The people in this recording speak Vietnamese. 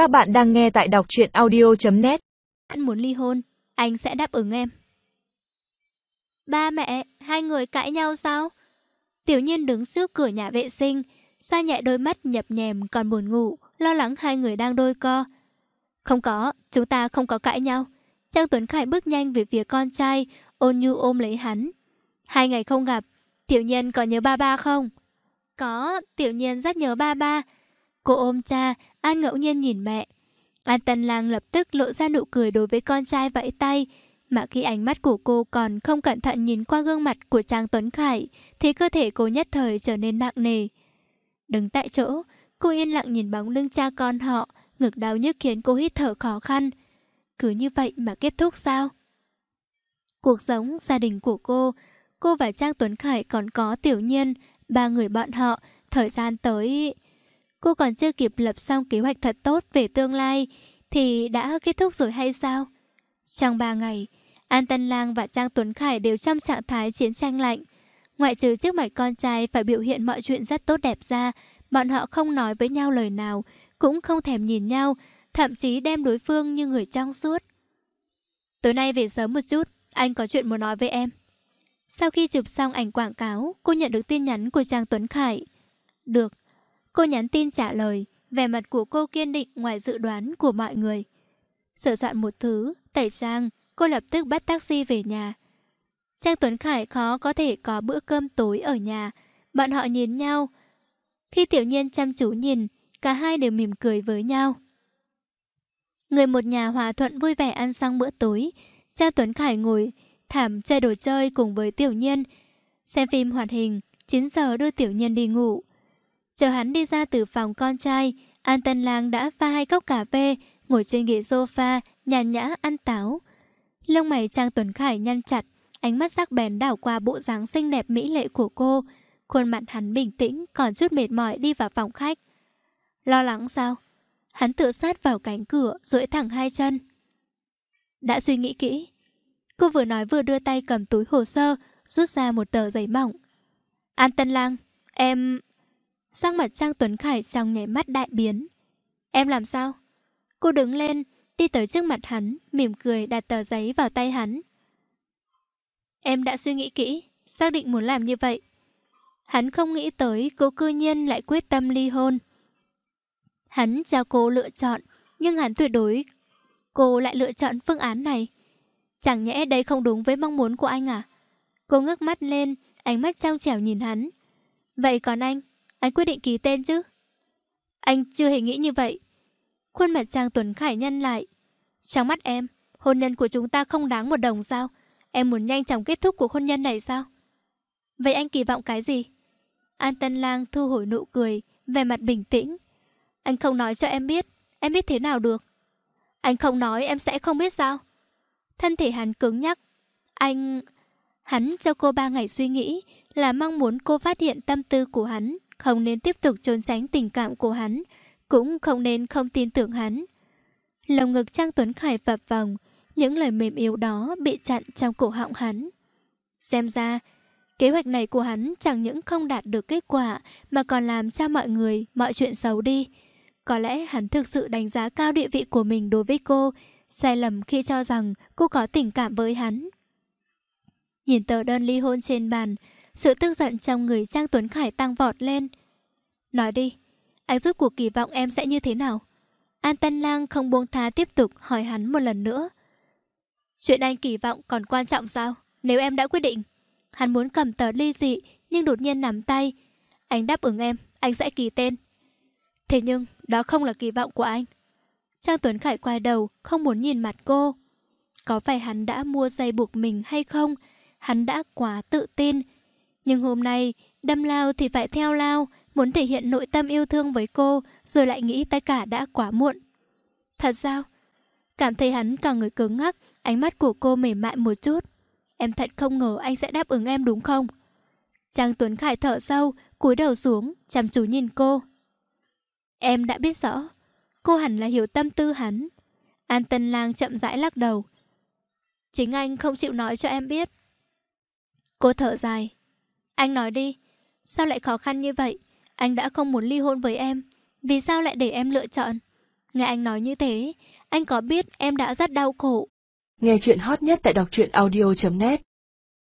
Các bạn đang nghe tại đọc truyện audio.net Anh muốn ly hôn, anh sẽ đáp ứng em. Ba mẹ, hai người cãi nhau sao? Tiểu nhiên đứng trước cửa nhà vệ sinh, xoa nhẹ đôi mắt nhập nhèm còn buồn ngủ, lo lắng hai người đang đôi co. Không có, chúng ta không có cãi nhau. Trang Tuấn Khải bước nhanh về phía con trai, ôn nhu ôm lấy hắn. Hai ngày không gặp, Tiểu Nhiên có nhớ ba ba không? Có, Tiểu Nhiên rất nhớ ba ba. Cô ôm cha, An ngẫu nhiên nhìn mẹ. An Tân Lang lập tức lộ ra nụ cười đối với con trai vẫy tay. Mà khi ánh mắt của cô còn không cẩn thận nhìn qua gương mặt của Trang Tuấn Khải, thì cơ thể cô nhất thời trở nên nặng nề. Đứng tại chỗ, cô yên lặng nhìn bóng lưng cha con họ, ngực đau nhức khiến cô hít thở khó khăn. Cứ như vậy mà kết thúc sao? Cuộc sống, gia đình của cô, cô và Trang Tuấn Khải còn có tiểu nhiên, ba người bọn họ, thời gian tới... Cô còn chưa kịp lập xong kế hoạch thật tốt về tương lai thì đã kết thúc rồi hay sao? Trong ba ngày, An Tân Lang và Trang Tuấn Khải đều trong trạng thái chiến tranh lạnh. Ngoại trừ trước mặt con trai phải biểu hiện mọi chuyện rất tốt đẹp ra, bọn họ không nói với nhau lời nào, cũng không thèm nhìn nhau, thậm chí đem đối phương như người trong suốt. Tối nay về sớm một chút, anh có chuyện muốn nói với em. Sau khi chụp xong ảnh quảng cáo, cô nhận được tin nhắn của Trang Tuấn Khải. Được, Cô nhắn tin trả lời, vẻ mặt của cô kiên định ngoài dự đoán của mọi người. Sửa soạn một thứ, tẩy trang, cô lập tức bắt taxi về nhà. Trang Tuấn Khải khó có thể có bữa cơm tối ở nhà. Bọn họ nhìn nhau. Khi tiểu nhiên chăm chú nhìn, cả hai đều mỉm cười với nhau. Người một nhà hòa thuận vui vẻ ăn xong bữa tối. Trang Tuấn Khải ngồi thảm chơi đồ chơi cùng với tiểu nhiên. Xem phim hoạt hình, 9 giờ đưa tiểu nhiên đi ngủ. Chờ hắn đi ra từ phòng con trai, An Tân Lang đã pha hai cốc cà phê, ngồi trên ghế sofa, nhàn nhã ăn táo. Lông mày Trang Tuấn Khải nhăn chặt, ánh mắt sắc bén đảo qua bộ dáng xinh đẹp mỹ lệ của cô. Khuôn mặt hắn bình tĩnh, còn chút mệt mỏi đi vào phòng khách. Lo lắng sao? Hắn tự sát vào cánh cửa, duỗi thẳng hai chân. Đã suy nghĩ kỹ. Cô vừa nói vừa đưa tay cầm túi hồ sơ, rút ra một tờ giấy mỏng. An Tân Lang, em... Sang mặt Trang Tuấn Khải trong nhảy mắt đại biến. Em làm sao? Cô đứng lên, đi tới trước mặt hắn, mỉm cười đặt tờ giấy vào tay hắn. Em đã suy nghĩ kỹ, xác định muốn làm như vậy. Hắn không nghĩ tới cô cư nhiên lại quyết tâm ly hôn. Hắn cho cô lựa chọn, nhưng hắn tuyệt đối cô lại lựa chọn phương án này. Chẳng nhẽ đây không đúng với mong muốn của anh à? Cô ngước mắt lên, ánh mắt trong trẻo nhìn hắn. Vậy còn anh, anh quyết định ký tên chứ? Anh chưa hề nghĩ như vậy. Khuôn mặt Trang Tuấn Khải nhân lại. Trong mắt em, hôn nhân của chúng ta không đáng một đồng sao? Em muốn nhanh chóng kết thúc cuộc hôn nhân này sao? Vậy anh kỳ vọng cái gì? An Tân Lang thu hồi nụ cười, vẻ mặt bình tĩnh. Anh không nói cho em biết, em biết thế nào được? Anh không nói em sẽ không biết sao? Thân thể hắn cứng nhắc. Anh... Hắn cho cô ba ngày suy nghĩ là mong muốn cô phát hiện tâm tư của hắn không nên tiếp tục trốn tránh tình cảm của hắn, cũng không nên không tin tưởng hắn. Lồng ngực Trang Tuấn Khải vập vòng, những lời mềm yếu đó bị chặn trong cổ họng hắn. Xem ra, kế hoạch này của hắn chẳng những không đạt được kết quả mà còn làm cho mọi người, mọi chuyện xấu đi. Có lẽ hắn thực sự đánh giá cao địa vị của mình đối với cô, sai lầm khi cho rằng cô có tình cảm với hắn. Nhìn tờ đơn ly hôn trên bàn, sự tức giận trong người Trang Tuấn Khải tăng vọt lên. Nói đi, anh rút cuộc kỳ vọng em sẽ như thế nào? An Tân Lang không buông tha tiếp tục hỏi hắn một lần nữa. Chuyện anh kỳ vọng còn quan trọng sao? Nếu em đã quyết định. Hắn muốn cầm tờ ly dị nhưng đột nhiên nắm tay. Anh đáp ứng em, anh sẽ ký tên. Thế nhưng, đó không là kỳ vọng của anh. Trang Tuấn Khải quay đầu, không muốn nhìn mặt cô. Có phải hắn đã mua dây buộc mình hay không? Hắn đã quá tự tin. Nhưng hôm nay, đâm lao thì phải theo lao, muốn thể hiện nội tâm yêu thương với cô, rồi lại nghĩ tất cả đã quá muộn. Thật sao? Cảm thấy hắn cả người cứng ngắc, ánh mắt của cô mềm mại một chút. Em thật không ngờ anh sẽ đáp ứng em đúng không? Trang Tuấn Khải thở sâu, cúi đầu xuống, chăm chú nhìn cô. Em đã biết rõ, cô hẳn là hiểu tâm tư hắn. An Tân Lang chậm rãi lắc đầu. Chính anh không chịu nói cho em biết. Cô thở dài. Anh nói đi, sao lại khó khăn như vậy? Anh đã không muốn ly hôn với em, vì sao lại để em lựa chọn? Nghe anh nói như thế, anh có biết em đã rất đau khổ. Nghe chuyện hot nhất tại đọc truyện audio.net